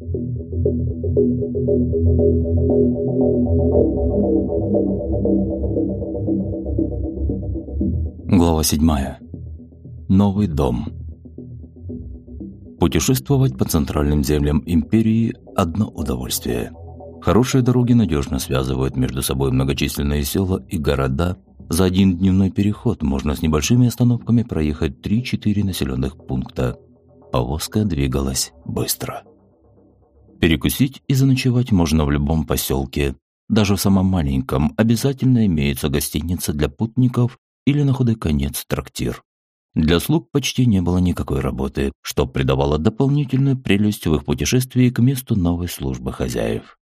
Глава 7. Новый дом. Путешествовать по центральным землям империи – одно удовольствие. Хорошие дороги надежно связывают между собой многочисленные села и города. За один дневной переход можно с небольшими остановками проехать 3-4 населенных пункта. Повозка двигалась быстро. Перекусить и заночевать можно в любом поселке. Даже в самом маленьком обязательно имеется гостиница для путников или на худой конец трактир. Для слуг почти не было никакой работы, что придавало дополнительную прелесть в их путешествии к месту новой службы хозяев.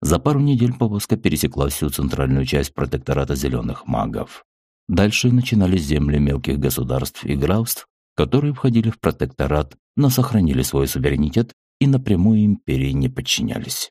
За пару недель повозка пересекла всю центральную часть протектората зеленых магов. Дальше начинались земли мелких государств и графств, которые входили в протекторат, но сохранили свой суверенитет и напрямую империи не подчинялись.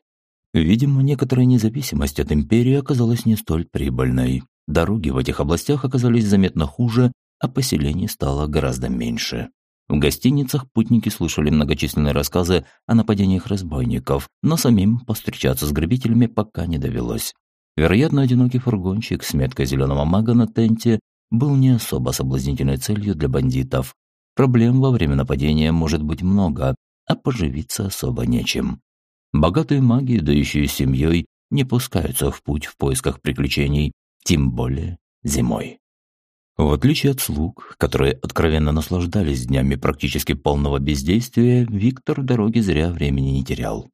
Видимо, некоторая независимость от империи оказалась не столь прибыльной. Дороги в этих областях оказались заметно хуже, а поселений стало гораздо меньше. В гостиницах путники слышали многочисленные рассказы о нападениях разбойников, но самим повстречаться с грабителями пока не довелось. Вероятно, одинокий фургончик с меткой зеленого мага на тенте был не особо соблазнительной целью для бандитов. Проблем во время нападения может быть много, а поживиться особо нечем. Богатые маги, да еще и семьей, не пускаются в путь в поисках приключений, тем более зимой. В отличие от слуг, которые откровенно наслаждались днями практически полного бездействия, Виктор в дороге зря времени не терял.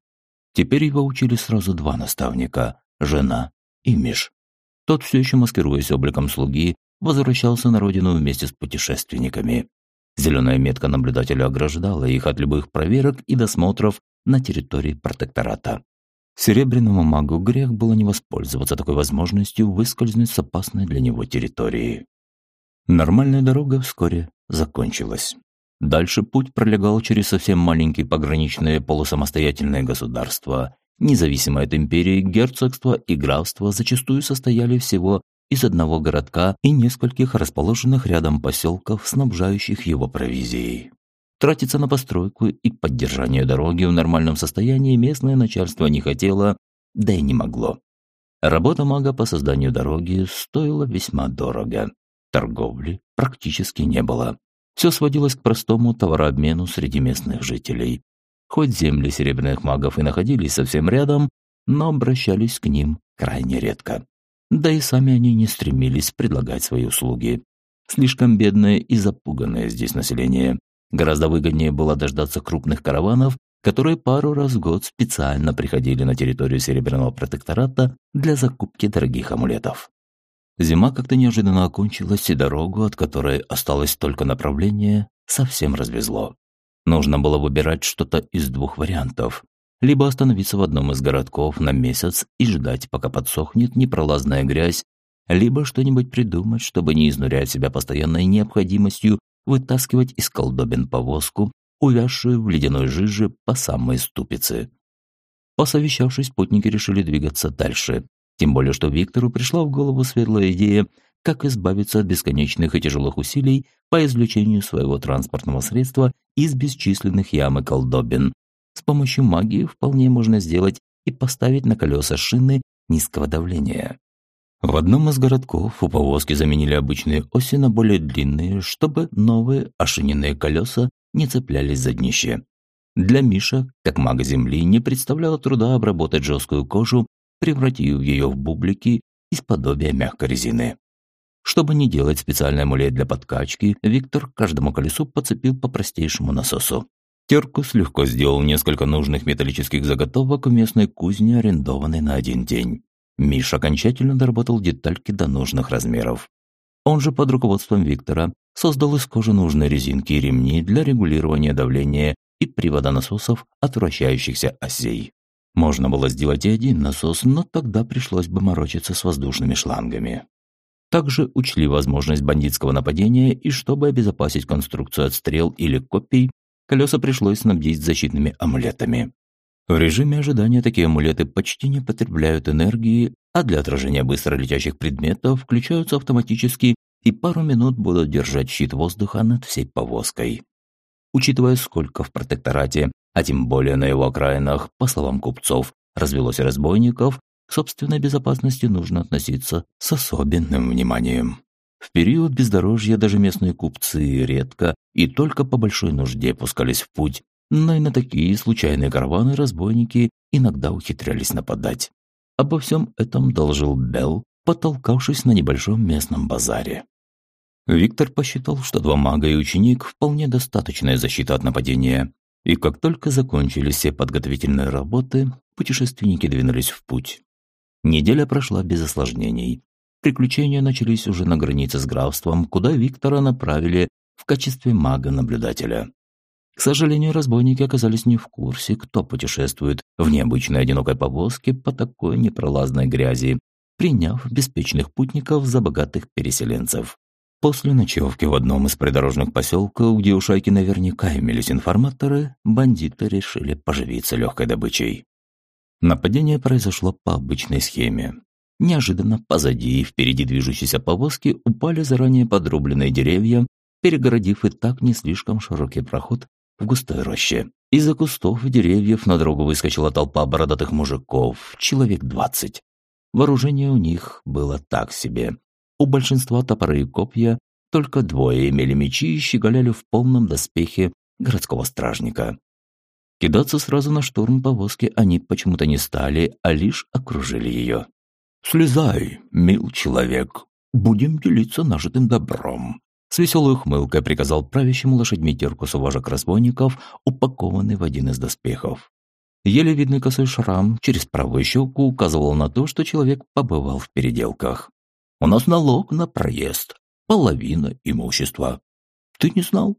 Теперь его учили сразу два наставника – жена и Миш. Тот, все еще маскируясь обликом слуги, возвращался на родину вместе с путешественниками. Зеленая метка наблюдателя ограждала их от любых проверок и досмотров на территории протектората. Серебряному магу грех было не воспользоваться такой возможностью выскользнуть с опасной для него территории. Нормальная дорога вскоре закончилась. Дальше путь пролегал через совсем маленькие пограничные полусамостоятельные государства. Независимые от империи, герцогства и графства зачастую состояли всего из одного городка и нескольких расположенных рядом поселков, снабжающих его провизией. Тратиться на постройку и поддержание дороги в нормальном состоянии местное начальство не хотело, да и не могло. Работа мага по созданию дороги стоила весьма дорого. Торговли практически не было. Все сводилось к простому товарообмену среди местных жителей. Хоть земли серебряных магов и находились совсем рядом, но обращались к ним крайне редко. Да и сами они не стремились предлагать свои услуги. Слишком бедное и запуганное здесь население. Гораздо выгоднее было дождаться крупных караванов, которые пару раз в год специально приходили на территорию Серебряного протектората для закупки дорогих амулетов. Зима как-то неожиданно окончилась, и дорогу, от которой осталось только направление, совсем развезло. Нужно было выбирать что-то из двух вариантов либо остановиться в одном из городков на месяц и ждать, пока подсохнет непролазная грязь, либо что-нибудь придумать, чтобы не изнурять себя постоянной необходимостью вытаскивать из колдобин повозку, увязшую в ледяной жиже по самой ступице. Посовещавшись, путники решили двигаться дальше. Тем более, что Виктору пришла в голову светлая идея, как избавиться от бесконечных и тяжелых усилий по извлечению своего транспортного средства из бесчисленных ям и колдобин, с помощью магии вполне можно сделать и поставить на колеса шины низкого давления. В одном из городков у повозки заменили обычные оси на более длинные, чтобы новые ошиненные колеса не цеплялись за днище. Для Миша, как мага Земли, не представляло труда обработать жесткую кожу, превратив ее в бублики из подобия мягкой резины. Чтобы не делать специальный амулет для подкачки, Виктор каждому колесу подцепил по простейшему насосу. Теркус легко сделал несколько нужных металлических заготовок в местной кузне, арендованной на один день. Миш окончательно доработал детальки до нужных размеров. Он же под руководством Виктора создал из кожи нужные резинки и ремни для регулирования давления и привода насосов от вращающихся осей. Можно было сделать и один насос, но тогда пришлось бы морочиться с воздушными шлангами. Также учли возможность бандитского нападения и чтобы обезопасить конструкцию от стрел или копий, колеса пришлось снабдить защитными амулетами. В режиме ожидания такие амулеты почти не потребляют энергии, а для отражения быстро летящих предметов включаются автоматически и пару минут будут держать щит воздуха над всей повозкой. Учитывая, сколько в протекторате а тем более на его окраинах, по словам купцов, развелось разбойников, к собственной безопасности нужно относиться с особенным вниманием. В период бездорожья даже местные купцы редко и только по большой нужде пускались в путь, но и на такие случайные караваны разбойники иногда ухитрялись нападать. Обо всем этом доложил Белл, потолкавшись на небольшом местном базаре. Виктор посчитал, что два мага и ученик – вполне достаточная защита от нападения, и как только закончились все подготовительные работы, путешественники двинулись в путь. Неделя прошла без осложнений. Приключения начались уже на границе с графством, куда Виктора направили в качестве мага-наблюдателя. К сожалению, разбойники оказались не в курсе, кто путешествует в необычной одинокой повозке по такой непролазной грязи, приняв беспечных путников за богатых переселенцев. После ночевки в одном из придорожных поселков, где у шайки наверняка имелись информаторы, бандиты решили поживиться легкой добычей. Нападение произошло по обычной схеме. Неожиданно позади и впереди движущейся повозки упали заранее подрубленные деревья, перегородив и так не слишком широкий проход в густой роще. Из-за кустов и деревьев на дорогу выскочила толпа бородатых мужиков, человек двадцать. Вооружение у них было так себе. У большинства топоры и копья, только двое имели мечи и щеголяли в полном доспехе городского стражника. Кидаться сразу на штурм повозки они почему-то не стали, а лишь окружили ее. «Слезай, мил человек, будем делиться нажитым добром», с веселой ухмылкой приказал правящему лошадьми Теркусу вожак разбойников, упакованный в один из доспехов. Еле видный косой шрам через правую щеку указывал на то, что человек побывал в переделках. «У нас налог на проезд, половина имущества. Ты не знал?»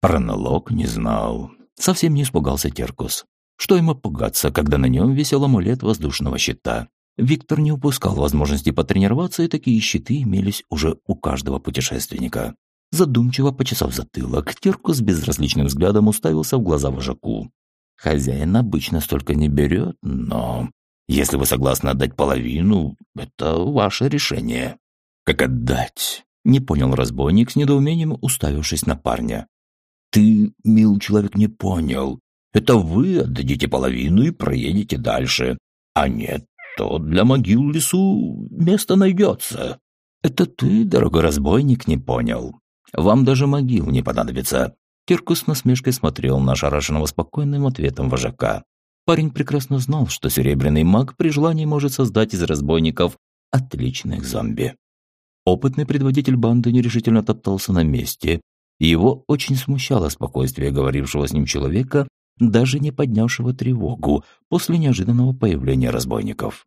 Про налог не знал. Совсем не испугался Теркус. Что ему пугаться, когда на нем висел амулет воздушного щита? Виктор не упускал возможности потренироваться, и такие щиты имелись уже у каждого путешественника. Задумчиво почесав затылок, Терку с безразличным взглядом уставился в глаза вожаку. «Хозяин обычно столько не берет, но если вы согласны отдать половину, это ваше решение». «Как отдать?» – не понял разбойник с недоумением, уставившись на парня. «Ты, мил человек, не понял. Это вы отдадите половину и проедете дальше. А нет, то для могил в лесу место найдется». «Это ты, дорогой разбойник, не понял. Вам даже могил не понадобится». Киркус с насмешкой смотрел на ошарашенного спокойным ответом вожака. Парень прекрасно знал, что серебряный маг при желании может создать из разбойников отличных зомби. Опытный предводитель банды нерешительно топтался на месте, его очень смущало спокойствие говорившего с ним человека, даже не поднявшего тревогу после неожиданного появления разбойников.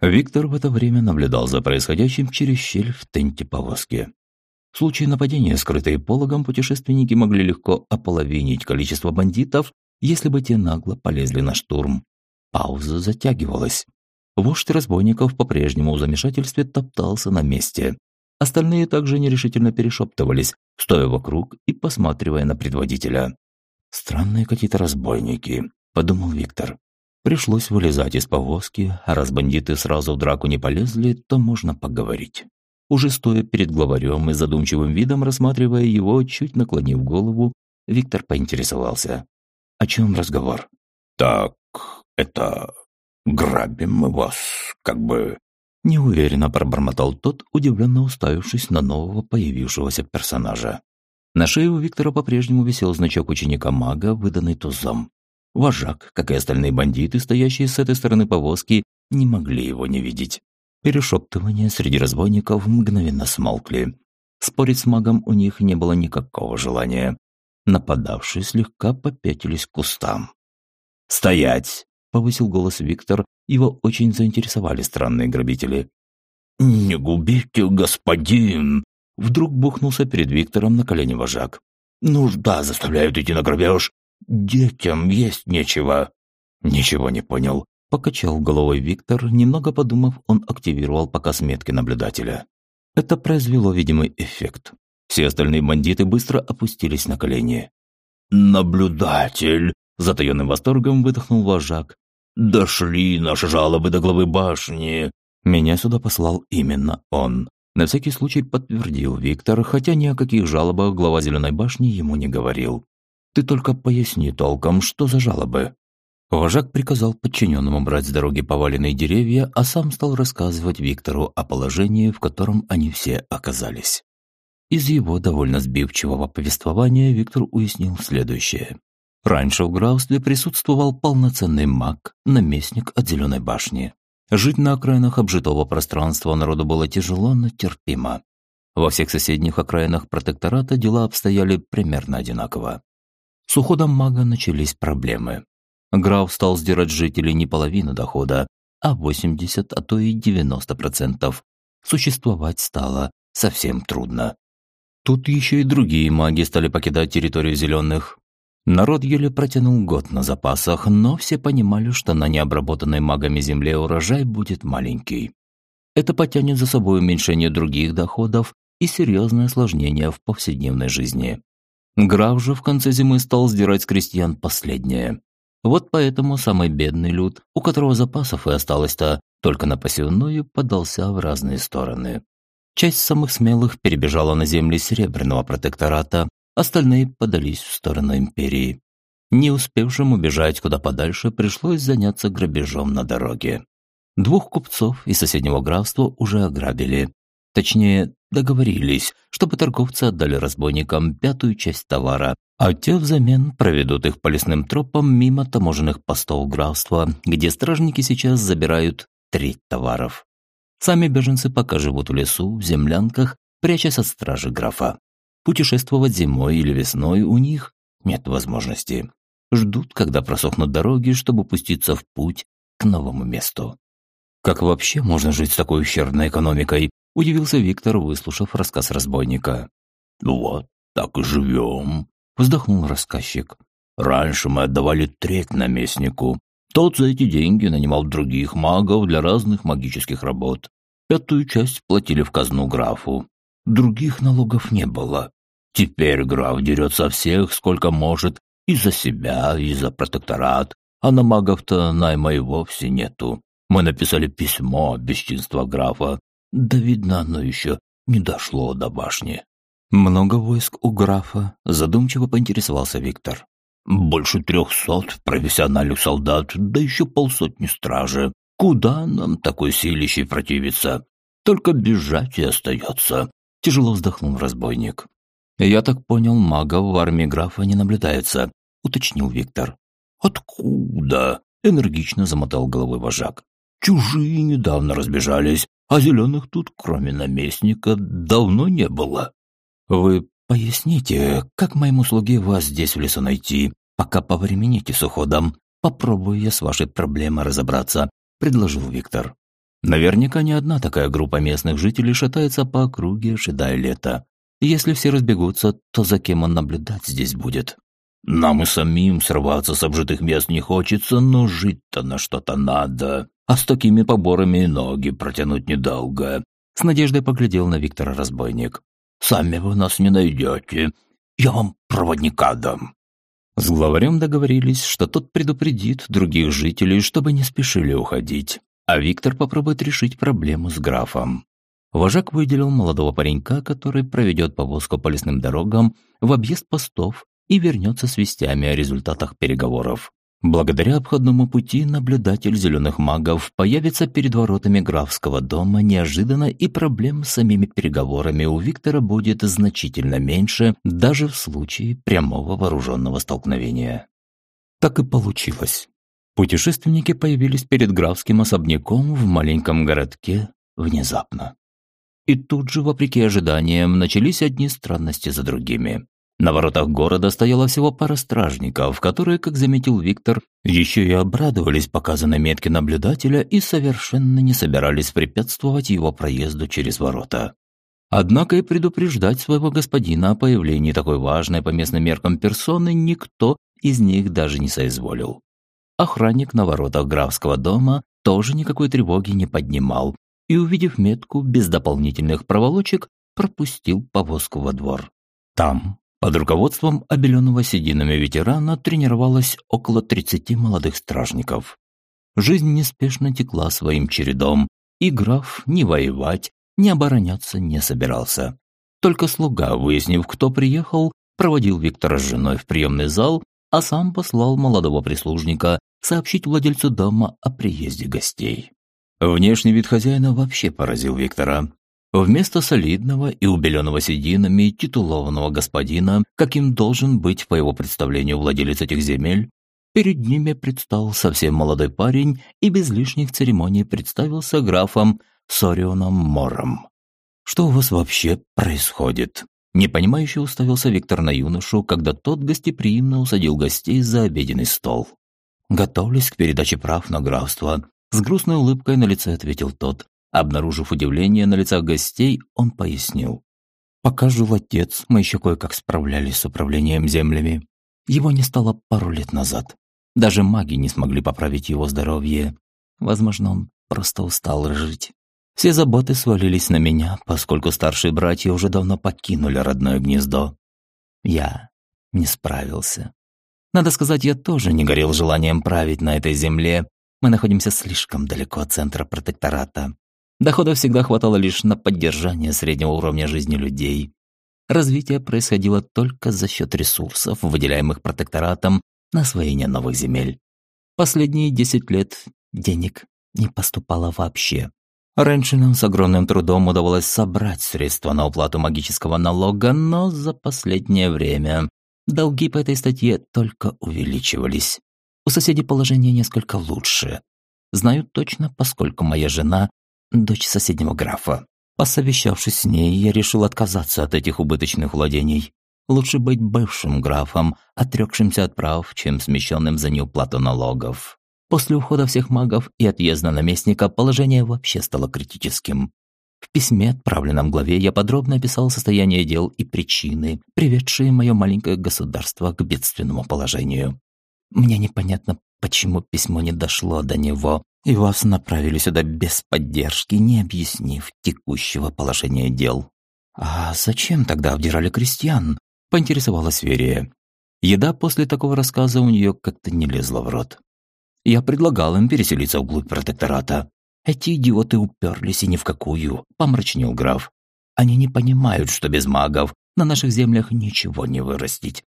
Виктор в это время наблюдал за происходящим через щель в тенте повозки. В случае нападения, скрытой пологом, путешественники могли легко ополовинить количество бандитов, если бы те нагло полезли на штурм. Пауза затягивалась. Вождь разбойников по-прежнему в замешательстве топтался на месте. Остальные также нерешительно перешептывались, стоя вокруг и посматривая на предводителя. «Странные какие-то разбойники», – подумал Виктор. Пришлось вылезать из повозки, а раз бандиты сразу в драку не полезли, то можно поговорить. Уже стоя перед главарем и задумчивым видом рассматривая его, чуть наклонив голову, Виктор поинтересовался. «О чем разговор?» «Так, это... грабим мы вас, как бы...» Неуверенно пробормотал тот, удивленно уставившись на нового появившегося персонажа. На шее у Виктора по-прежнему висел значок ученика-мага, выданный тузом. Вожак, как и остальные бандиты, стоящие с этой стороны повозки, не могли его не видеть. Перешептывания среди разбойников мгновенно смолкли. Спорить с магом у них не было никакого желания. Нападавшие слегка попятились к кустам. «Стоять!» – повысил голос Виктор. Его очень заинтересовали странные грабители. «Не губите, господин!» Вдруг бухнулся перед Виктором на колени вожак. «Нужда заставляют идти на грабеж. Детям есть нечего». «Ничего не понял», Покачал головой Виктор, немного подумав, он активировал показ метки наблюдателя. Это произвело видимый эффект. Все остальные бандиты быстро опустились на колени. «Наблюдатель!» – затаенным восторгом выдохнул вожак. «Дошли наши жалобы до главы башни!» Меня сюда послал именно он. На всякий случай подтвердил Виктор, хотя ни о каких жалобах глава Зеленой башни ему не говорил. Ты только поясни толком, что за жалобы». Вожак приказал подчиненному брать с дороги поваленные деревья, а сам стал рассказывать Виктору о положении, в котором они все оказались. Из его довольно сбивчивого повествования Виктор уяснил следующее. Раньше в графстве присутствовал полноценный маг, наместник от Зеленой башни. Жить на окраинах обжитого пространства народу было тяжело, но терпимо. Во всех соседних окраинах протектората дела обстояли примерно одинаково. С уходом мага начались проблемы. Граф стал сдирать жителей не половину дохода, а 80, а то и 90%. Существовать стало совсем трудно. Тут еще и другие маги стали покидать территорию зеленых. Народ еле протянул год на запасах, но все понимали, что на необработанной магами земле урожай будет маленький. Это потянет за собой уменьшение других доходов и серьезное осложнение в повседневной жизни. Граф же в конце зимы стал сдирать с крестьян последнее. Вот поэтому самый бедный люд, у которого запасов и осталось-то только на посевную, подался в разные стороны. Часть самых смелых перебежала на земли Серебряного протектората, остальные подались в сторону империи. Не успевшим убежать куда подальше, пришлось заняться грабежом на дороге. Двух купцов из соседнего графства уже ограбили. Точнее, договорились, чтобы торговцы отдали разбойникам пятую часть товара, а те взамен проведут их по лесным тропам мимо таможенных постов графства, где стражники сейчас забирают треть товаров. Сами беженцы пока живут в лесу, в землянках, прячась от стражи графа. Путешествовать зимой или весной у них нет возможности. Ждут, когда просохнут дороги, чтобы пуститься в путь к новому месту. Как вообще можно жить с такой ущербной экономикой? Удивился Виктор, выслушав рассказ разбойника. «Вот так и живем», — вздохнул рассказчик. «Раньше мы отдавали треть наместнику. Тот за эти деньги нанимал других магов для разных магических работ. Пятую часть платили в казну графу. Других налогов не было. Теперь граф дерет со всех, сколько может, и за себя, и за протекторат, а на магов-то найма и вовсе нету. Мы написали письмо о графа, да, видно, оно еще не дошло до башни. «Много войск у графа?» – задумчиво поинтересовался Виктор. «Больше трехсот профессиональных солдат, да еще полсотни стражи. Куда нам такой силищей противиться? Только бежать и остается», – тяжело вздохнул разбойник. «Я так понял, магов в армии графа не наблюдается», – уточнил Виктор. «Откуда?» – энергично замотал головой вожак. «Чужие недавно разбежались, а зеленых тут, кроме наместника, давно не было. Вы поясните, как моему слуге вас здесь в лесу найти, пока повремените с уходом? Попробую я с вашей проблемой разобраться, предложил Виктор. Наверняка не одна такая группа местных жителей шатается по округе, ожидая лета. Если все разбегутся, то за кем он наблюдать здесь будет? Нам и самим срываться с обжитых мест не хочется, но жить-то на что-то надо а с такими поборами ноги протянуть недолго. С надеждой поглядел на Виктора разбойник. «Сами вы нас не найдете. Я вам проводника дам». С главарем договорились, что тот предупредит других жителей, чтобы не спешили уходить, а Виктор попробует решить проблему с графом. Вожак выделил молодого паренька, который проведет повозку по лесным дорогам в объезд постов и вернется с вестями о результатах переговоров. Благодаря обходному пути наблюдатель зеленых магов появится перед воротами графского дома неожиданно, и проблем с самими переговорами у Виктора будет значительно меньше, даже в случае прямого вооруженного столкновения. Так и получилось. Путешественники появились перед графским особняком в маленьком городке внезапно. И тут же, вопреки ожиданиям, начались одни странности за другими. На воротах города стояла всего пара стражников, которые, как заметил Виктор, еще и обрадовались показанной метке наблюдателя и совершенно не собирались препятствовать его проезду через ворота. Однако и предупреждать своего господина о появлении такой важной по местным меркам персоны никто из них даже не соизволил. Охранник на воротах графского дома тоже никакой тревоги не поднимал и, увидев метку без дополнительных проволочек, пропустил повозку во двор. Там, под руководством обеленного сединами ветерана тренировалось около 30 молодых стражников. Жизнь неспешно текла своим чередом, и граф ни воевать, ни обороняться не собирался. Только слуга, выяснив, кто приехал, проводил Виктора с женой в приемный зал, а сам послал молодого прислужника сообщить владельцу дома о приезде гостей. Внешний вид хозяина вообще поразил Виктора. Вместо солидного и убеленного сединами титулованного господина, каким должен быть по его представлению владелец этих земель, перед ними предстал совсем молодой парень и без лишних церемоний представился графом Сорионом Мором. «Что у вас вообще происходит?» Непонимающе уставился Виктор на юношу, когда тот гостеприимно усадил гостей за обеденный стол. «Готовлюсь к передаче прав на графство», — с грустной улыбкой на лице ответил тот. Обнаружив удивление на лицах гостей, он пояснил. «Пока жил отец, мы еще кое-как справлялись с управлением землями. Его не стало пару лет назад. Даже маги не смогли поправить его здоровье. Возможно, он просто устал жить. Все заботы свалились на меня, поскольку старшие братья уже давно покинули родное гнездо. Я не справился. Надо сказать, я тоже не горел желанием править на этой земле. Мы находимся слишком далеко от центра протектората. Дохода всегда хватало лишь на поддержание среднего уровня жизни людей. Развитие происходило только за счет ресурсов, выделяемых протекторатом на освоение новых земель. Последние 10 лет денег не поступало вообще. Раньше нам с огромным трудом удавалось собрать средства на уплату магического налога, но за последнее время долги по этой статье только увеличивались. У соседей положение несколько лучше. Знаю точно, поскольку моя жена – дочь соседнего графа. Посовещавшись с ней, я решил отказаться от этих убыточных владений. Лучше быть бывшим графом, отрекшимся от прав, чем смещенным за неуплату налогов. После ухода всех магов и отъезда наместника положение вообще стало критическим. В письме, отправленном главе, я подробно описал состояние дел и причины, приведшие мое маленькое государство к бедственному положению. Мне непонятно, почему письмо не дошло до него, и вас направили сюда без поддержки, не объяснив текущего положения дел. «А зачем тогда обдирали крестьян?» – поинтересовалась Верия. Еда после такого рассказа у нее как-то не лезла в рот. Я предлагал им переселиться вглубь протектората. Эти идиоты уперлись и ни в какую, помрачнел граф. Они не понимают, что без магов на наших землях ничего не вырастить.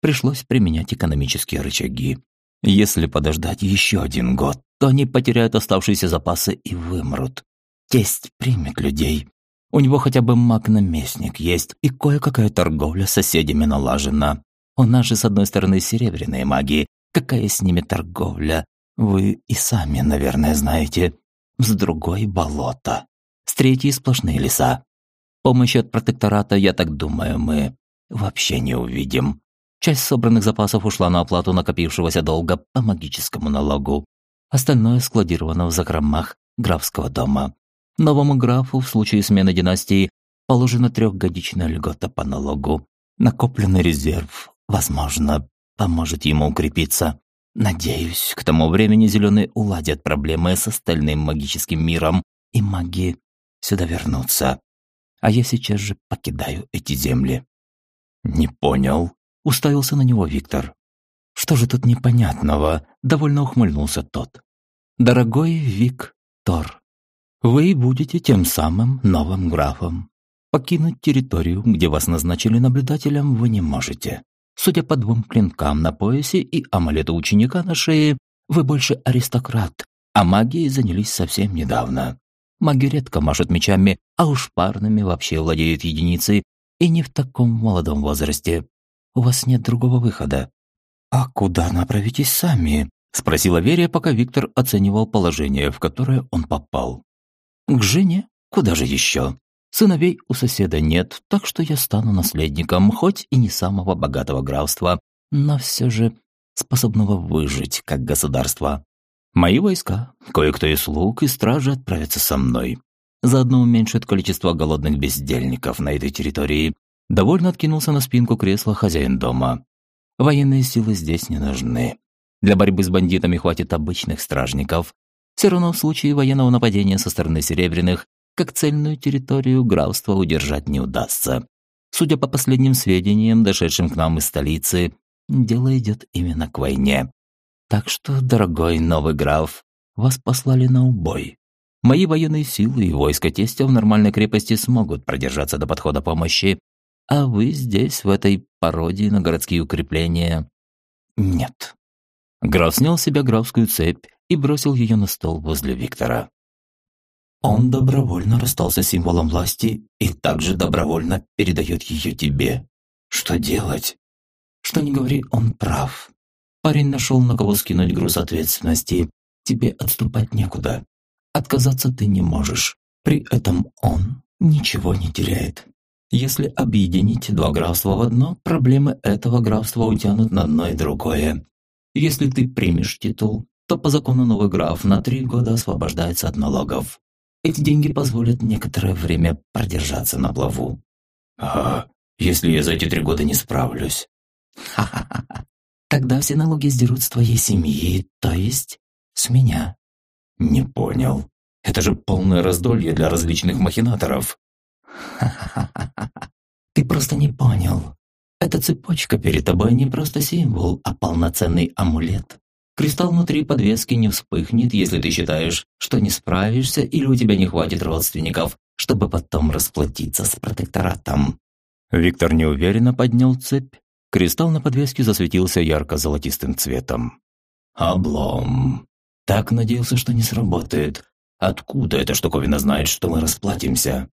Пришлось применять экономические рычаги. Если подождать еще один год, то они потеряют оставшиеся запасы и вымрут. Тесть примет людей. У него хотя бы маг-наместник есть, и кое-какая торговля с соседями налажена. У нас же, с одной стороны, серебряные маги. Какая с ними торговля? Вы и сами, наверное, знаете. С другой – болото. С третьей – сплошные леса. Помощи от протектората, я так думаю, мы вообще не увидим. Часть собранных запасов ушла на оплату накопившегося долга по магическому налогу. Остальное складировано в закромах графского дома. Новому графу в случае смены династии положена трехгодичная льгота по налогу. Накопленный резерв, возможно, поможет ему укрепиться. Надеюсь, к тому времени зеленые уладят проблемы с остальным магическим миром, и маги сюда вернутся. А я сейчас же покидаю эти земли. Не понял, уставился на него Виктор. Что же тут непонятного? Довольно ухмыльнулся тот. Дорогой Вик Тор, вы будете тем самым новым графом. Покинуть территорию, где вас назначили наблюдателем, вы не можете. Судя по двум клинкам на поясе и амулету ученика на шее, вы больше аристократ, а магией занялись совсем недавно. Маги редко машут мечами, а уж парными вообще владеют единицей, и не в таком молодом возрасте. У вас нет другого выхода. «А куда направитесь сами?» – спросила Верия, пока Виктор оценивал положение, в которое он попал. «К жене? Куда же еще? Сыновей у соседа нет, так что я стану наследником, хоть и не самого богатого графства, но все же способного выжить как государство. Мои войска, кое-кто из слуг и стражи отправятся со мной. Заодно уменьшит количество голодных бездельников на этой территории. Довольно откинулся на спинку кресла хозяин дома. Военные силы здесь не нужны. Для борьбы с бандитами хватит обычных стражников. Все равно в случае военного нападения со стороны Серебряных как цельную территорию графства удержать не удастся. Судя по последним сведениям, дошедшим к нам из столицы, дело идет именно к войне. Так что, дорогой новый граф, вас послали на убой. Мои военные силы и войска тестя в нормальной крепости смогут продержаться до подхода помощи, а вы здесь, в этой пародии на городские укрепления. Нет. Граф снял с себя графскую цепь и бросил ее на стол возле Виктора. Он добровольно расстался с символом власти и также добровольно передает ее тебе. Что делать? Что не говори, он прав. Парень нашел, на кого скинуть груз ответственности. Тебе отступать некуда. Отказаться ты не можешь. При этом он ничего не теряет. Если объединить два графства в одно, проблемы этого графства утянут на одно и другое. Если ты примешь титул, то по закону новый граф на три года освобождается от налогов. Эти деньги позволят некоторое время продержаться на плаву. А если я за эти три года не справлюсь? Ха-ха-ха. Тогда все налоги сдерут с твоей семьи, то есть с меня. Не понял. Это же полное раздолье для различных махинаторов. Ты просто не понял. Эта цепочка перед тобой не просто символ, а полноценный амулет. Кристалл внутри подвески не вспыхнет, если ты считаешь, что не справишься или у тебя не хватит родственников, чтобы потом расплатиться с протекторатом. Виктор неуверенно поднял цепь. Кристалл на подвеске засветился ярко-золотистым цветом. «Облом!» Так надеялся, что не сработает. Откуда эта штуковина знает, что мы расплатимся?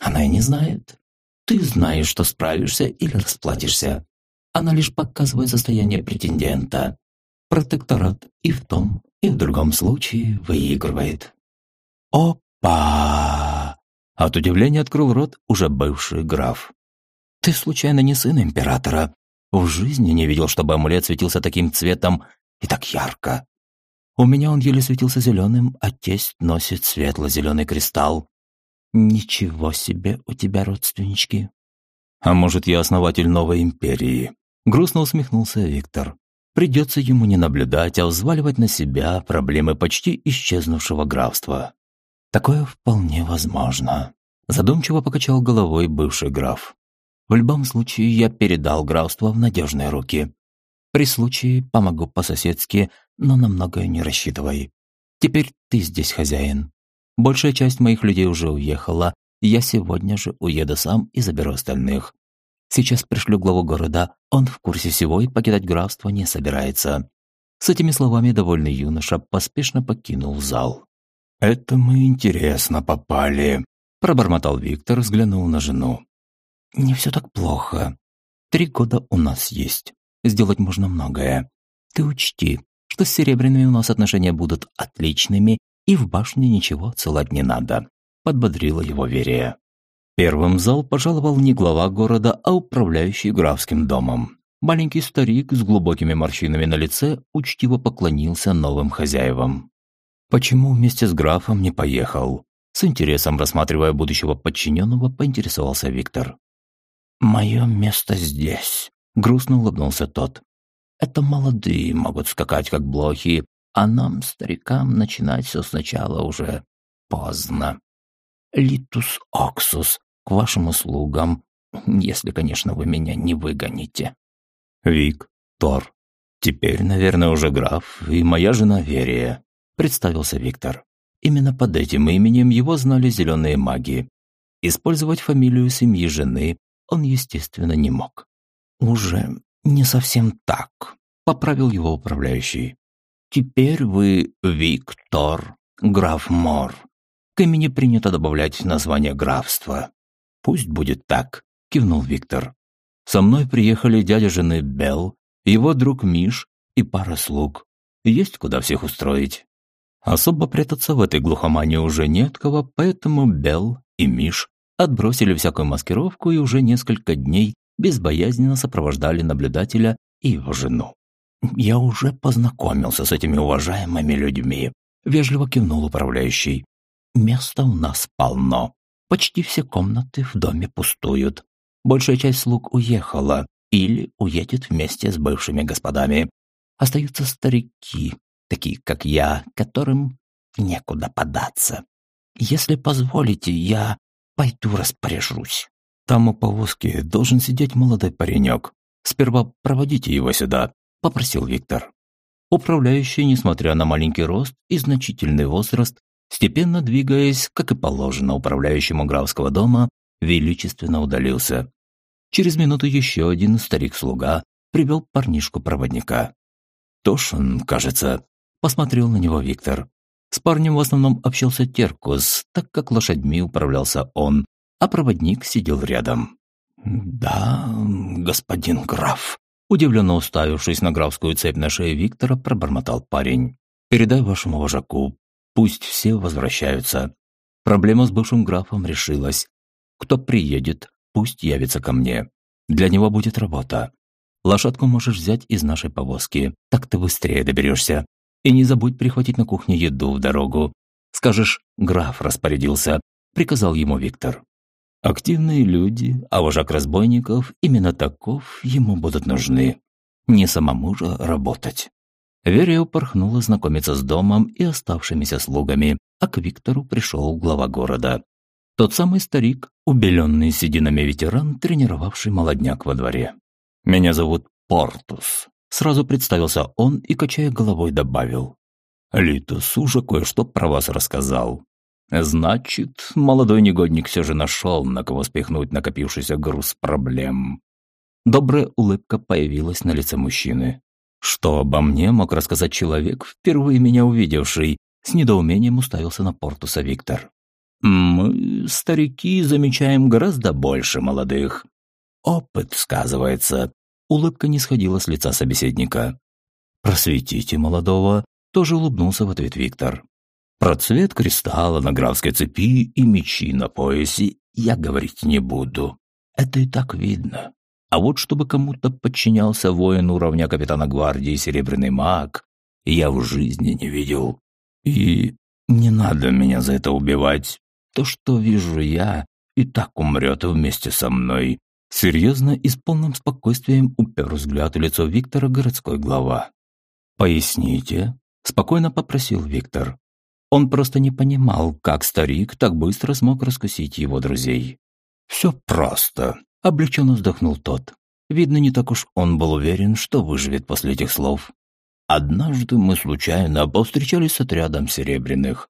Она и не знает. Ты знаешь, что справишься или расплатишься. Она лишь показывает состояние претендента. Протекторат и в том, и в другом случае выигрывает. Опа! От удивления открыл рот уже бывший граф. Ты случайно не сын императора? В жизни не видел, чтобы амулет светился таким цветом и так ярко. У меня он еле светился зеленым, а тесть носит светло-зеленый кристалл. Ничего себе у тебя родственнички. А может, я основатель новой империи? Грустно усмехнулся Виктор. Придется ему не наблюдать, а взваливать на себя проблемы почти исчезнувшего графства. Такое вполне возможно. Задумчиво покачал головой бывший граф. В любом случае, я передал графство в надежные руки. При случае помогу по-соседски, но на многое не рассчитывай. Теперь ты здесь хозяин. Большая часть моих людей уже уехала, я сегодня же уеду сам и заберу остальных. Сейчас пришлю главу города, он в курсе всего и покидать графство не собирается». С этими словами довольный юноша поспешно покинул зал. «Это мы интересно попали», – пробормотал Виктор, взглянул на жену. «Не все так плохо. Три года у нас есть сделать можно многое. Ты учти, что с серебряными у нас отношения будут отличными, и в башне ничего целать не надо», – подбодрила его Верия. Первым в зал пожаловал не глава города, а управляющий графским домом. Маленький старик с глубокими морщинами на лице учтиво поклонился новым хозяевам. Почему вместе с графом не поехал? С интересом рассматривая будущего подчиненного, поинтересовался Виктор. «Мое место здесь», Грустно улыбнулся тот. «Это молодые могут скакать, как блохи, а нам, старикам, начинать все сначала уже поздно. Литус Оксус, к вашим услугам, если, конечно, вы меня не выгоните». «Вик, Тор, теперь, наверное, уже граф и моя жена Верия», представился Виктор. Именно под этим именем его знали зеленые маги. Использовать фамилию семьи жены он, естественно, не мог. «Уже не совсем так», — поправил его управляющий. «Теперь вы Виктор, граф Мор. К имени принято добавлять название графства». «Пусть будет так», — кивнул Виктор. «Со мной приехали дядя жены Белл, его друг Миш и пара слуг. Есть куда всех устроить». Особо прятаться в этой глухомане уже нет кого, поэтому Белл и Миш отбросили всякую маскировку и уже несколько дней безбоязненно сопровождали наблюдателя и его жену. «Я уже познакомился с этими уважаемыми людьми», – вежливо кивнул управляющий. «Места у нас полно. Почти все комнаты в доме пустуют. Большая часть слуг уехала или уедет вместе с бывшими господами. Остаются старики, такие как я, которым некуда податься. Если позволите, я пойду распоряжусь». Там у повозки должен сидеть молодой паренек. Сперва проводите его сюда», – попросил Виктор. Управляющий, несмотря на маленький рост и значительный возраст, степенно двигаясь, как и положено управляющему графского дома, величественно удалился. Через минуту еще один старик-слуга привел парнишку-проводника. Тошин, кажется, посмотрел на него Виктор. С парнем в основном общался Теркус, так как лошадьми управлялся он, а проводник сидел рядом. «Да, господин граф», удивленно уставившись на графскую цепь на шее Виктора, пробормотал парень. «Передай вашему вожаку, пусть все возвращаются. Проблема с бывшим графом решилась. Кто приедет, пусть явится ко мне. Для него будет работа. Лошадку можешь взять из нашей повозки, так ты быстрее доберешься. И не забудь прихватить на кухне еду в дорогу. Скажешь, граф распорядился, приказал ему Виктор. Активные люди, а вожак разбойников, именно таков ему будут нужны. Не самому же работать. Верия упорхнула знакомиться с домом и оставшимися слугами, а к Виктору пришел глава города. Тот самый старик, убеленный сединами ветеран, тренировавший молодняк во дворе. «Меня зовут Портус», – сразу представился он и, качая головой, добавил. «Литус уже кое-что про вас рассказал. Значит, молодой негодник все же нашел, на кого спихнуть накопившийся груз проблем. Добрая улыбка появилась на лице мужчины. Что обо мне мог рассказать человек, впервые меня увидевший? С недоумением уставился на Портуса Виктор. «Мы, старики, замечаем гораздо больше молодых. Опыт сказывается». Улыбка не сходила с лица собеседника. «Просветите молодого», тоже улыбнулся в ответ Виктор. Про цвет кристалла на графской цепи и мечи на поясе я говорить не буду. Это и так видно. А вот чтобы кому-то подчинялся воин уровня капитана гвардии Серебряный маг, я в жизни не видел. И не надо меня за это убивать. То, что вижу я, и так умрет вместе со мной. Серьезно и с полным спокойствием упер взгляд в лицо Виктора городской глава. «Поясните», – спокойно попросил Виктор. Он просто не понимал, как старик так быстро смог раскусить его друзей. «Все просто», – облегченно вздохнул тот. Видно, не так уж он был уверен, что выживет после этих слов. «Однажды мы случайно повстречались с отрядом серебряных.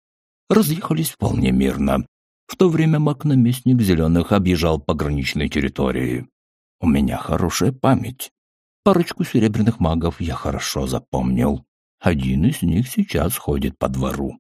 Разъехались вполне мирно. В то время маг-наместник Зеленых объезжал пограничные территории. У меня хорошая память. Парочку серебряных магов я хорошо запомнил. Один из них сейчас ходит по двору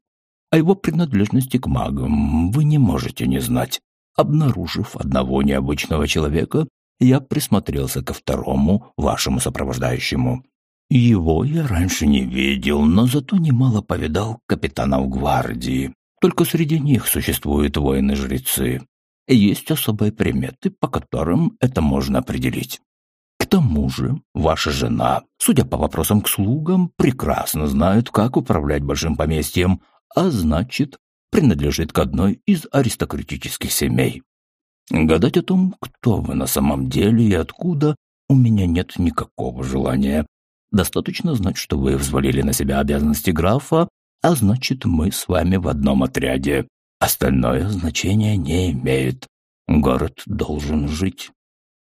о его принадлежности к магам вы не можете не знать. Обнаружив одного необычного человека, я присмотрелся ко второму, вашему сопровождающему. Его я раньше не видел, но зато немало повидал капитанов гвардии. Только среди них существуют воины-жрецы. Есть особые приметы, по которым это можно определить. К тому же, ваша жена, судя по вопросам к слугам, прекрасно знает, как управлять большим поместьем, а значит, принадлежит к одной из аристократических семей. Гадать о том, кто вы на самом деле и откуда, у меня нет никакого желания. Достаточно знать, что вы взвалили на себя обязанности графа, а значит, мы с вами в одном отряде. Остальное значение не имеет. Город должен жить.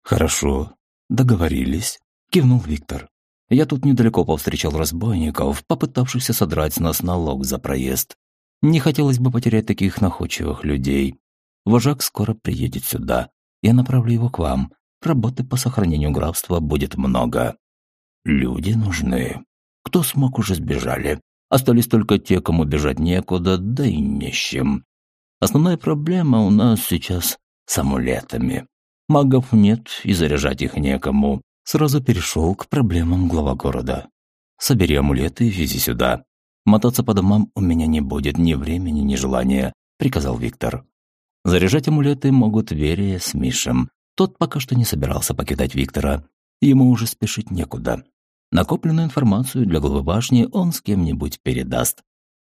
Хорошо, договорились, кивнул Виктор. Я тут недалеко повстречал разбойников, попытавшихся содрать с нас налог за проезд. Не хотелось бы потерять таких находчивых людей. Вожак скоро приедет сюда. Я направлю его к вам. Работы по сохранению графства будет много. Люди нужны. Кто смог, уже сбежали. Остались только те, кому бежать некуда, да и чем. Основная проблема у нас сейчас с амулетами. Магов нет, и заряжать их некому сразу перешел к проблемам глава города. «Собери амулеты и вези сюда. Мотаться по домам у меня не будет ни времени, ни желания», – приказал Виктор. Заряжать амулеты могут Верия с Мишем. Тот пока что не собирался покидать Виктора. Ему уже спешить некуда. Накопленную информацию для главы башни он с кем-нибудь передаст.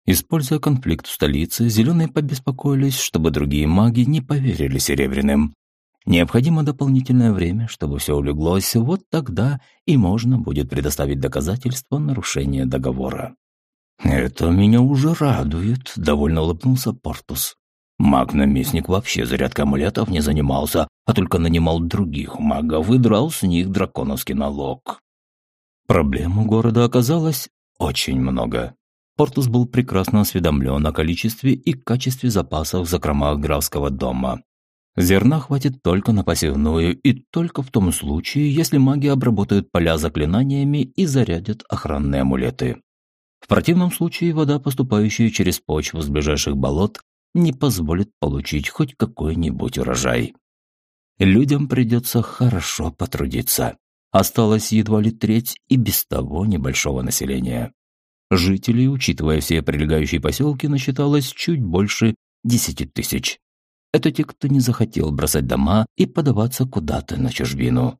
Используя конфликт в столице, зеленые побеспокоились, чтобы другие маги не поверили Серебряным. Необходимо дополнительное время, чтобы все улеглось, вот тогда и можно будет предоставить доказательства нарушения договора. «Это меня уже радует», — довольно улыбнулся Портус. Маг-наместник вообще зарядкой амулетов не занимался, а только нанимал других магов и драл с них драконовский налог. Проблем у города оказалось очень много. Портус был прекрасно осведомлен о количестве и качестве запасов в закромах графского дома. Зерна хватит только на посевную и только в том случае, если маги обработают поля заклинаниями и зарядят охранные амулеты. В противном случае вода, поступающая через почву с ближайших болот, не позволит получить хоть какой-нибудь урожай. Людям придется хорошо потрудиться. Осталось едва ли треть и без того небольшого населения. Жителей, учитывая все прилегающие поселки, насчиталось чуть больше десяти тысяч. Это те, кто не захотел бросать дома и подаваться куда-то на чужбину.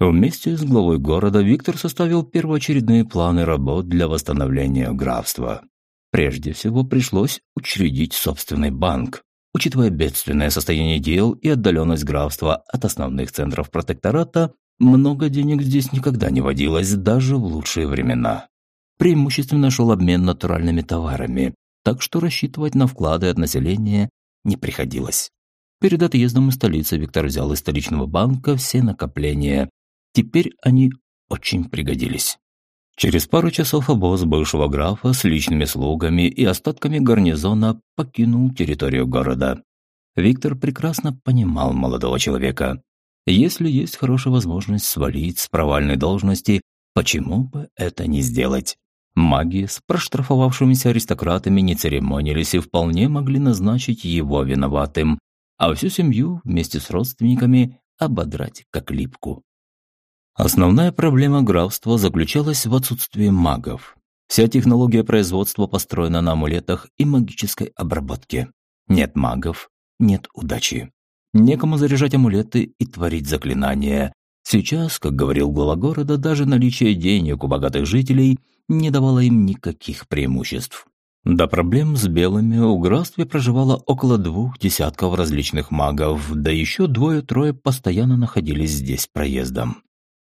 Вместе с главой города Виктор составил первоочередные планы работ для восстановления графства. Прежде всего пришлось учредить собственный банк. Учитывая бедственное состояние дел и отдаленность графства от основных центров протектората, много денег здесь никогда не водилось, даже в лучшие времена. Преимущественно шел обмен натуральными товарами, так что рассчитывать на вклады от населения не приходилось. Перед отъездом из столицы Виктор взял из столичного банка все накопления. Теперь они очень пригодились. Через пару часов обоз бывшего графа с личными слугами и остатками гарнизона покинул территорию города. Виктор прекрасно понимал молодого человека. Если есть хорошая возможность свалить с провальной должности, почему бы это не сделать? Маги с проштрафовавшимися аристократами не церемонились и вполне могли назначить его виноватым, а всю семью вместе с родственниками ободрать как липку. Основная проблема графства заключалась в отсутствии магов. Вся технология производства построена на амулетах и магической обработке. Нет магов, нет удачи. Некому заряжать амулеты и творить заклинания. Сейчас, как говорил глава города, даже наличие денег у богатых жителей не давало им никаких преимуществ. До проблем с белыми у графстве проживало около двух десятков различных магов, да еще двое-трое постоянно находились здесь проездом.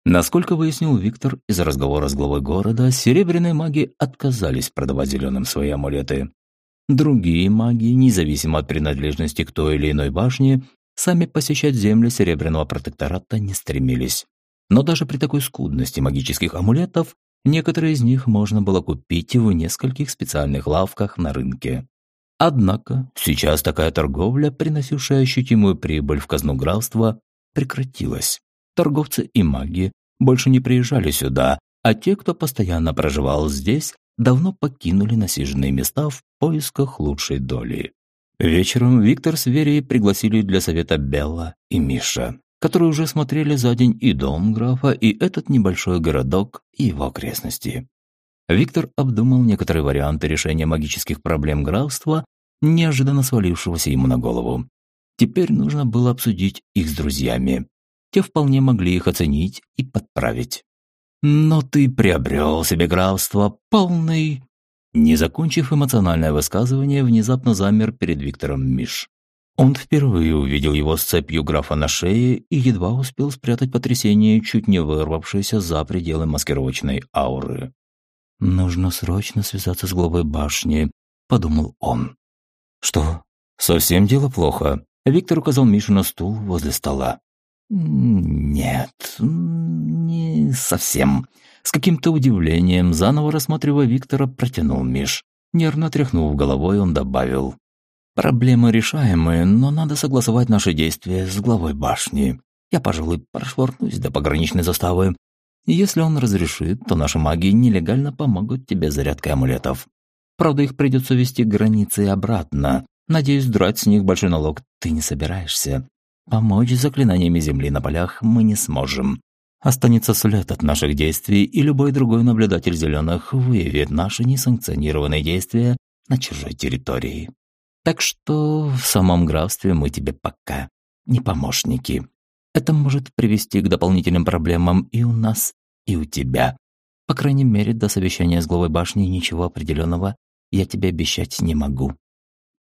Насколько выяснил Виктор из разговора с главой города, серебряные маги отказались продавать зеленым свои амулеты. Другие маги, независимо от принадлежности к той или иной башне, сами посещать земли Серебряного протектората не стремились. Но даже при такой скудности магических амулетов, некоторые из них можно было купить в нескольких специальных лавках на рынке. Однако сейчас такая торговля, приносившая ощутимую прибыль в казну графства, прекратилась торговцы и маги больше не приезжали сюда, а те, кто постоянно проживал здесь, давно покинули насиженные места в поисках лучшей доли. Вечером Виктор с Верей пригласили для совета Белла и Миша, которые уже смотрели за день и дом графа, и этот небольшой городок, и его окрестности. Виктор обдумал некоторые варианты решения магических проблем графства, неожиданно свалившегося ему на голову. Теперь нужно было обсудить их с друзьями те вполне могли их оценить и подправить. «Но ты приобрел себе графство полный...» Не закончив эмоциональное высказывание, внезапно замер перед Виктором Миш. Он впервые увидел его с цепью графа на шее и едва успел спрятать потрясение, чуть не вырвавшееся за пределы маскировочной ауры. «Нужно срочно связаться с главой башни», — подумал он. «Что, совсем дело плохо?» Виктор указал Мишу на стул возле стола. «Нет, не совсем». С каким-то удивлением, заново рассматривая Виктора, протянул Миш. Нервно тряхнув головой, он добавил. «Проблемы решаемые, но надо согласовать наши действия с главой башни. Я, пожалуй, прошвырнусь до пограничной заставы. Если он разрешит, то наши маги нелегально помогут тебе зарядкой амулетов. Правда, их придется вести к границе и обратно. Надеюсь, драть с них большой налог ты не собираешься. Помочь заклинаниями земли на полях мы не сможем. Останется след от наших действий, и любой другой наблюдатель зеленых выявит наши несанкционированные действия на чужой территории. Так что в самом графстве мы тебе пока не помощники. Это может привести к дополнительным проблемам и у нас, и у тебя. По крайней мере, до совещания с главой башни ничего определенного я тебе обещать не могу.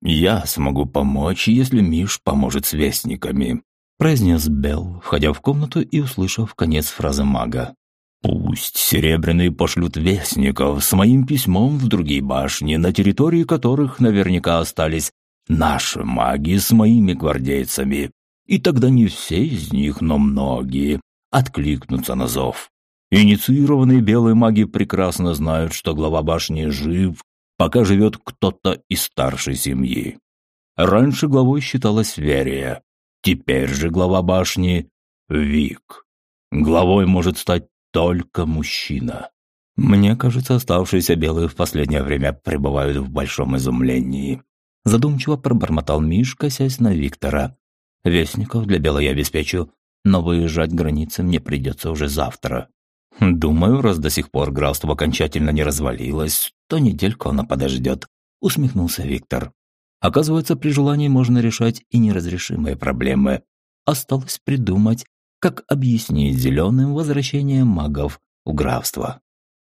«Я смогу помочь, если Миш поможет с вестниками», произнес Белл, входя в комнату и услышав конец фразы мага. «Пусть Серебряные пошлют вестников с моим письмом в другие башни, на территории которых наверняка остались наши маги с моими гвардейцами. И тогда не все из них, но многие откликнутся на зов. Инициированные белые маги прекрасно знают, что глава башни жив пока живет кто-то из старшей семьи. Раньше главой считалась Верия. Теперь же глава башни – Вик. Главой может стать только мужчина. Мне кажется, оставшиеся белые в последнее время пребывают в большом изумлении. Задумчиво пробормотал Мишка, сясь на Виктора. Вестников для белой я обеспечу, но выезжать границы мне придется уже завтра. Думаю, раз до сих пор графство окончательно не развалилось, то недельку она подождет, усмехнулся Виктор. Оказывается, при желании можно решать и неразрешимые проблемы. Осталось придумать, как объяснить зеленым возвращение магов у графства.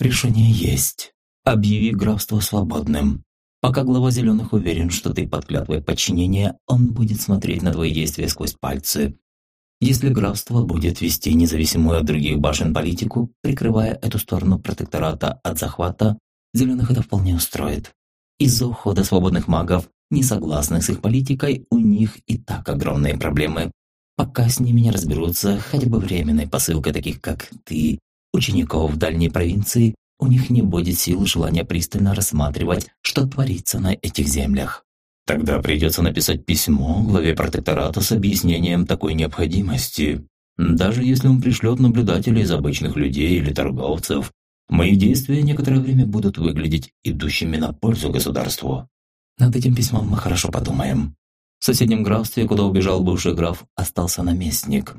Решение есть. Объяви графство свободным. Пока глава зеленых уверен, что ты под клятвой подчинения, он будет смотреть на твои действия сквозь пальцы. Если графство будет вести независимую от других башен политику, прикрывая эту сторону протектората от захвата, зеленых это вполне устроит. Из-за ухода свободных магов, не согласных с их политикой, у них и так огромные проблемы. Пока с ними не разберутся хотя бы временной посылкой таких, как ты, учеников в дальней провинции, у них не будет сил желания пристально рассматривать, что творится на этих землях. Тогда придется написать письмо главе протектората с объяснением такой необходимости. Даже если он пришлет наблюдателей из обычных людей или торговцев, мои действия некоторое время будут выглядеть идущими на пользу государству. Над этим письмом мы хорошо подумаем. В соседнем графстве, куда убежал бывший граф, остался наместник.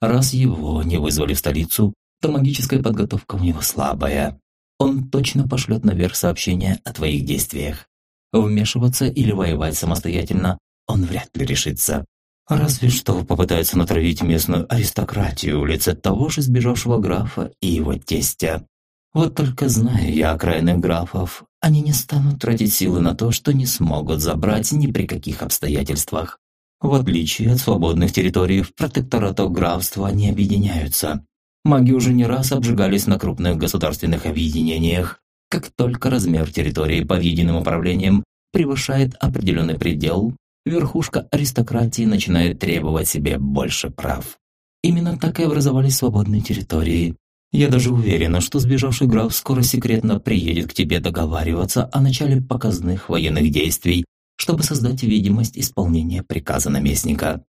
Раз его не вызвали в столицу, то магическая подготовка у него слабая. Он точно пошлет наверх сообщение о твоих действиях. Вмешиваться или воевать самостоятельно он вряд ли решится. Разве что попытается натравить местную аристократию в лице того же сбежавшего графа и его тестя. Вот только знаю я окраинных графов, они не станут тратить силы на то, что не смогут забрать ни при каких обстоятельствах. В отличие от свободных территорий, в протекторатах графства они объединяются. Маги уже не раз обжигались на крупных государственных объединениях. Как только размер территории под единым управлением превышает определенный предел, верхушка аристократии начинает требовать себе больше прав. Именно так и образовались свободные территории. Я даже уверена, что сбежавший граф скоро секретно приедет к тебе договариваться о начале показных военных действий, чтобы создать видимость исполнения приказа наместника.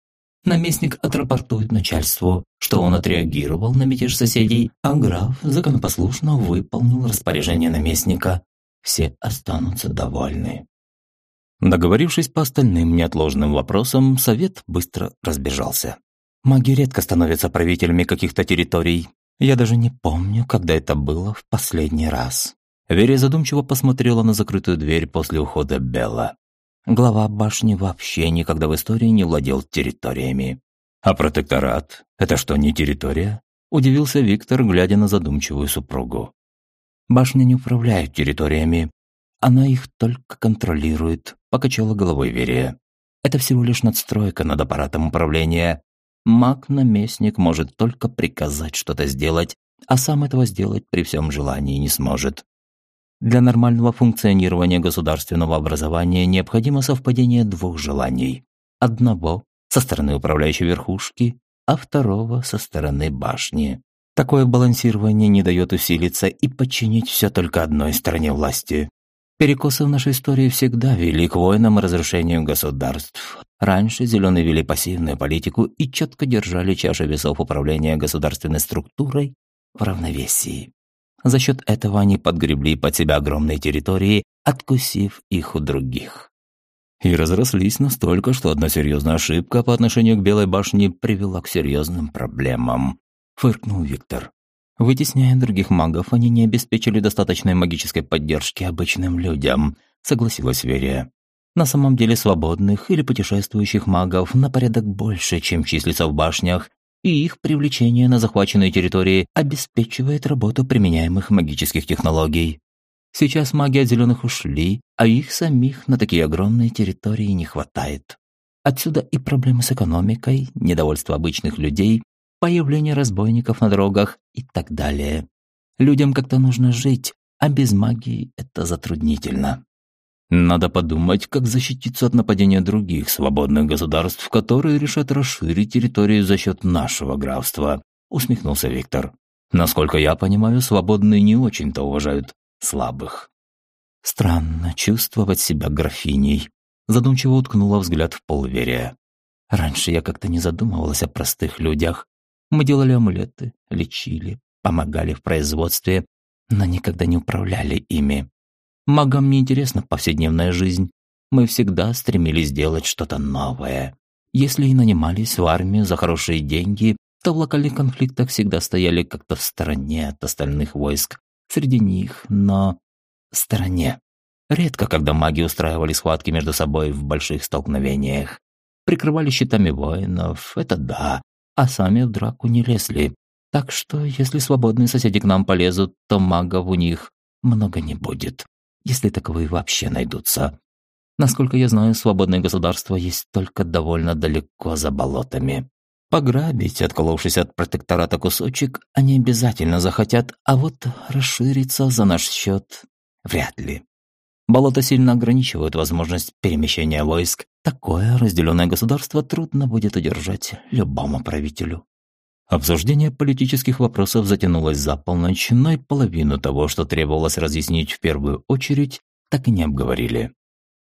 Наместник отрапортует начальству, что он отреагировал на мятеж соседей, а граф законопослушно выполнил распоряжение наместника. Все останутся довольны. Договорившись по остальным неотложным вопросам, совет быстро разбежался. Маги редко становятся правителями каких-то территорий. Я даже не помню, когда это было в последний раз. Веря задумчиво посмотрела на закрытую дверь после ухода Белла. Глава башни вообще никогда в истории не владел территориями. А протекторат – это что, не территория? Удивился Виктор, глядя на задумчивую супругу. Башня не управляет территориями. Она их только контролирует, покачала головой Верия. Это всего лишь надстройка над аппаратом управления. Маг-наместник может только приказать что-то сделать, а сам этого сделать при всем желании не сможет. Для нормального функционирования государственного образования необходимо совпадение двух желаний. Одного со стороны управляющей верхушки, а второго со стороны башни. Такое балансирование не дает усилиться и подчинить все только одной стороне власти. Перекосы в нашей истории всегда вели к войнам и разрушению государств. Раньше зеленые вели пассивную политику и четко держали чашу весов управления государственной структурой в равновесии. За счет этого они подгребли под себя огромные территории, откусив их у других. И разрослись настолько, что одна серьезная ошибка по отношению к Белой башне привела к серьезным проблемам. Фыркнул Виктор. Вытесняя других магов, они не обеспечили достаточной магической поддержки обычным людям, согласилась Верия. На самом деле свободных или путешествующих магов на порядок больше, чем числится в башнях, и их привлечение на захваченные территории обеспечивает работу применяемых магических технологий. Сейчас маги от зеленых ушли, а их самих на такие огромные территории не хватает. Отсюда и проблемы с экономикой, недовольство обычных людей, появление разбойников на дорогах и так далее. Людям как-то нужно жить, а без магии это затруднительно. Надо подумать, как защититься от нападения других свободных государств, которые решат расширить территорию за счет нашего графства», — усмехнулся Виктор. «Насколько я понимаю, свободные не очень-то уважают слабых». Странно чувствовать себя графиней. Задумчиво уткнула взгляд в пол. Раньше я как-то не задумывалась о простых людях. Мы делали амулеты, лечили, помогали в производстве, но никогда не управляли ими. Магам не интересна повседневная жизнь. Мы всегда стремились сделать что-то новое. Если и нанимались в армию за хорошие деньги, то в локальных конфликтах всегда стояли как-то в стороне от остальных войск. Среди них, но... в стороне. Редко, когда маги устраивали схватки между собой в больших столкновениях. Прикрывали щитами воинов, это да, а сами в драку не лезли. Так что, если свободные соседи к нам полезут, то магов у них много не будет, если таковые вообще найдутся. Насколько я знаю, свободное государство есть только довольно далеко за болотами. Пограбить, отколовшись от протектората кусочек, они обязательно захотят, а вот расшириться за наш счет вряд ли. Болота сильно ограничивают возможность перемещения войск. Такое разделенное государство трудно будет удержать любому правителю. Обсуждение политических вопросов затянулось за полночь, но и половину того, что требовалось разъяснить в первую очередь, так и не обговорили.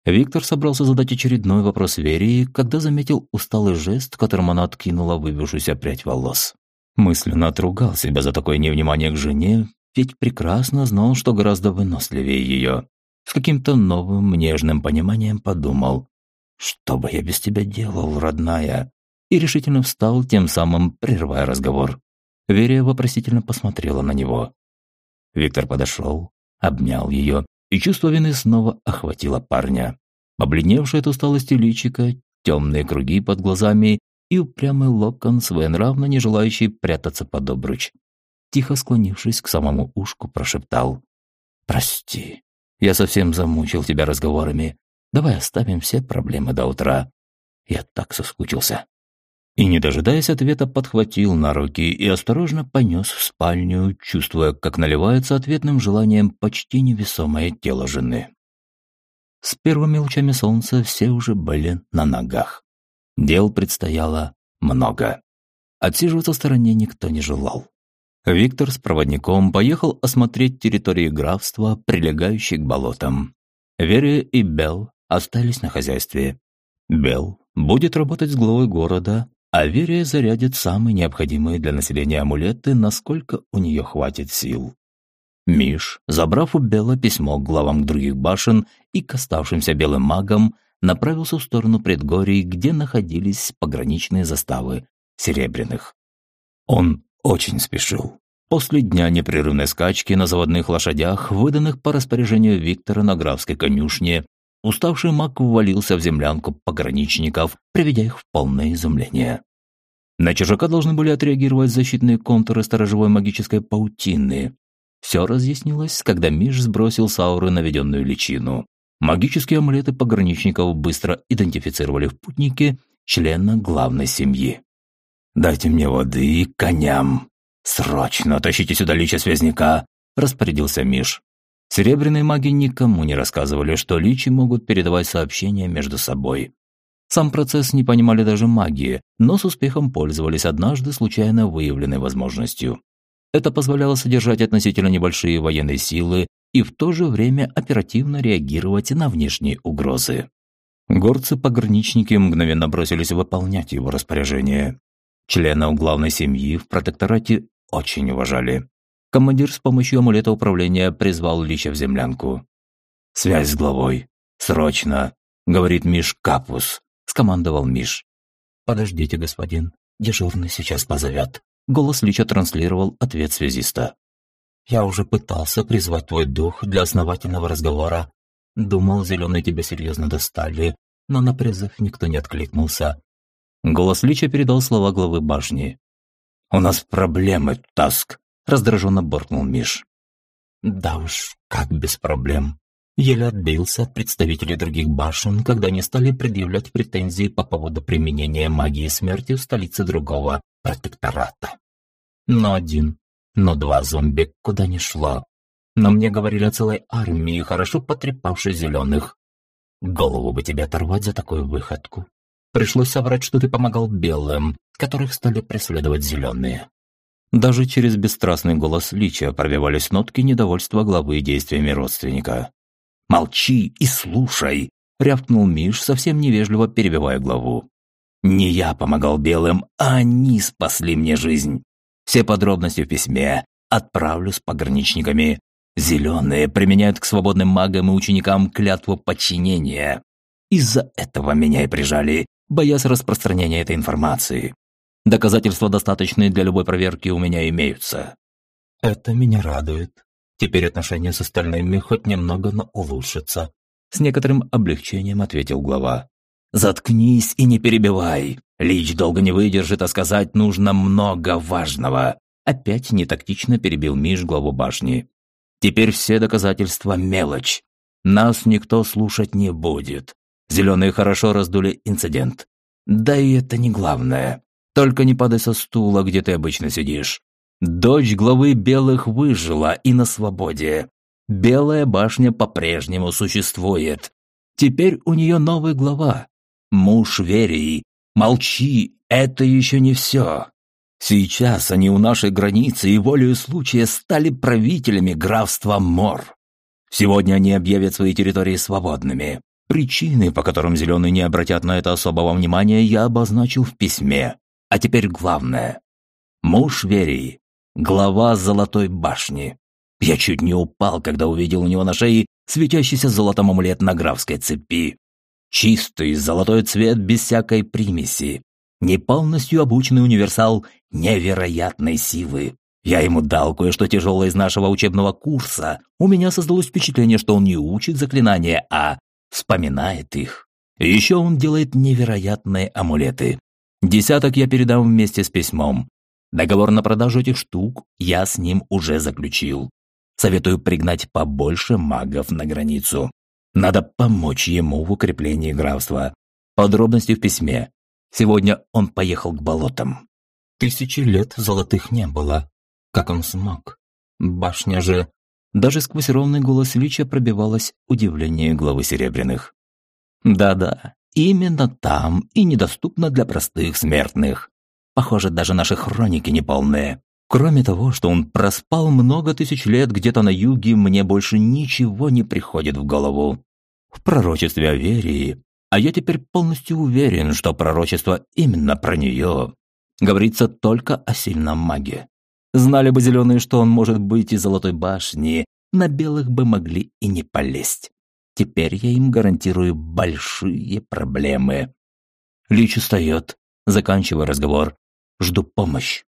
Виктор собрался задать очередной вопрос Верии, когда заметил усталый жест, которым она откинула выбившуюся прядь волос. Мысленно отругал себя за такое невнимание к жене, ведь прекрасно знал, что гораздо выносливее ее. С каким-то новым, нежным пониманием подумал, «Что бы я без тебя делал, родная?» И решительно встал, тем самым прерывая разговор. Верия вопросительно посмотрела на него. Виктор подошел, обнял ее, и чувство вины снова охватило парня. Побледневшее от усталости личико, темные круги под глазами и упрямый локон, своенравно не желающий прятаться под обруч. Тихо склонившись к самому ушку, прошептал. «Прости, я совсем замучил тебя разговорами. Давай оставим все проблемы до утра. Я так соскучился» и, не дожидаясь ответа, подхватил на руки и осторожно понес в спальню, чувствуя, как наливается ответным желанием почти невесомое тело жены. С первыми лучами солнца все уже были на ногах. Дел предстояло много. Отсиживаться в стороне никто не желал. Виктор с проводником поехал осмотреть территории графства, прилегающие к болотам. Верия и Бел остались на хозяйстве. Бел будет работать с главой города, Аверия зарядит самые необходимые для населения амулеты, насколько у нее хватит сил. Миш, забрав у Бела письмо к главам других башен и к оставшимся белым магам, направился в сторону предгорий, где находились пограничные заставы Серебряных. Он очень спешил. После дня непрерывной скачки на заводных лошадях, выданных по распоряжению Виктора на графской конюшне, Уставший маг ввалился в землянку пограничников, приведя их в полное изумление. На чужака должны были отреагировать защитные контуры сторожевой магической паутины. Все разъяснилось, когда Миш сбросил с ауры наведенную личину. Магические амулеты пограничников быстро идентифицировали в путнике члена главной семьи. «Дайте мне воды и коням! Срочно тащите сюда лича связняка!» – распорядился Миш. Серебряные маги никому не рассказывали, что личи могут передавать сообщения между собой. Сам процесс не понимали даже маги, но с успехом пользовались однажды случайно выявленной возможностью. Это позволяло содержать относительно небольшие военные силы и в то же время оперативно реагировать на внешние угрозы. Горцы-пограничники мгновенно бросились выполнять его распоряжение. Членов главной семьи в протекторате очень уважали. Командир с помощью амулета управления призвал Лича в землянку. «Связь с главой. Срочно!» — говорит Миш Капус. — скомандовал Миш. «Подождите, господин. Дежурный сейчас позовет». Голос Лича транслировал ответ связиста. «Я уже пытался призвать твой дух для основательного разговора. Думал, зеленые тебя серьезно достали, но на призыв никто не откликнулся». Голос Лича передал слова главы башни. «У нас проблемы, Таск раздраженно буркнул Миш. Да уж, как без проблем. Еле отбился от представителей других башен, когда они стали предъявлять претензии по поводу применения магии смерти в столице другого протектората. Но один, но два зомби куда ни шло. Но мне говорили о целой армии, хорошо потрепавшей зеленых. Голову бы тебе оторвать за такую выходку. Пришлось соврать, что ты помогал белым, которых стали преследовать зеленые. Даже через бесстрастный голос Лича пробивались нотки недовольства главы действиями родственника. «Молчи и слушай!» — рявкнул Миш, совсем невежливо перебивая главу. Не я помогал белым, а они спасли мне жизнь. Все подробности в письме отправлю с пограничниками. Зеленые применяют к свободным магам и ученикам клятву подчинения. Из-за этого меня и прижали, боясь распространения этой информации. Доказательства достаточные для любой проверки у меня имеются. Это меня радует. Теперь отношения с остальными хоть немного, но улучшатся. С некоторым облегчением ответил глава. «Заткнись и не перебивай. Лич долго не выдержит, а сказать нужно много важного». Опять нетактично перебил Миш главу башни. «Теперь все доказательства – мелочь. Нас никто слушать не будет. Зеленые хорошо раздули инцидент. Да и это не главное. Только не падай со стула, где ты обычно сидишь. Дочь главы белых выжила и на свободе. Белая башня по-прежнему существует. Теперь у нее новый глава. Муж Верии. Молчи, это еще не все. Сейчас они у нашей границы и волею случая стали правителями графства Мор. Сегодня они объявят свои территории свободными. Причины, по которым зеленые не обратят на это особого внимания, я обозначил в письме. А теперь главное. Муж Верии, глава Золотой башни. Я чуть не упал, когда увидел у него на шее светящийся золотом амулет на графской цепи. Чистый золотой цвет без всякой примеси. Не полностью обученный универсал невероятной силы. Я ему дал кое-что тяжелое из нашего учебного курса. У меня создалось впечатление, что он не учит заклинания, а вспоминает их. И еще он делает невероятные амулеты. Десяток я передам вместе с письмом. Договор на продажу этих штук я с ним уже заключил. Советую пригнать побольше магов на границу. Надо помочь ему в укреплении графства. Подробности в письме. Сегодня он поехал к болотам. Тысячи лет золотых не было. Как он смог? Башня же... Даже сквозь ровный голос Лича пробивалось удивление главы Серебряных. Да-да, именно там и недоступно для простых смертных. Похоже, даже наши хроники неполные. Кроме того, что он проспал много тысяч лет где-то на юге, мне больше ничего не приходит в голову. В пророчестве о Верии, а я теперь полностью уверен, что пророчество именно про нее, говорится только о сильном маге. Знали бы зеленые, что он может быть из Золотой башни, на белых бы могли и не полезть. Теперь я им гарантирую большие проблемы. Лич устает, заканчивая разговор. Жду помощь.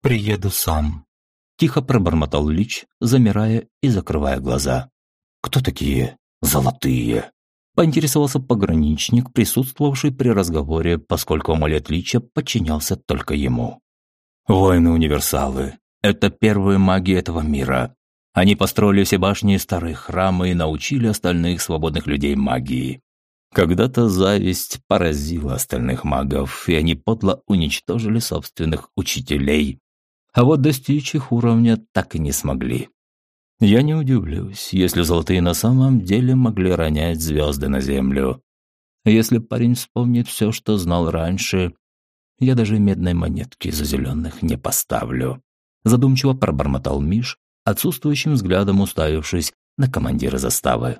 «Приеду сам», – тихо пробормотал Лич, замирая и закрывая глаза. «Кто такие золотые?» – поинтересовался пограничник, присутствовавший при разговоре, поскольку амулет Лича подчинялся только ему. «Воины-универсалы. Это первые маги этого мира. Они построили все башни и старые храмы и научили остальных свободных людей магии. Когда-то зависть поразила остальных магов, и они подло уничтожили собственных учителей, а вот достичь их уровня так и не смогли. Я не удивлюсь, если золотые на самом деле могли ронять звезды на землю. Если парень вспомнит все, что знал раньше, я даже медной монетки за зеленых не поставлю. Задумчиво пробормотал Миш, отсутствующим взглядом уставившись на командира заставы.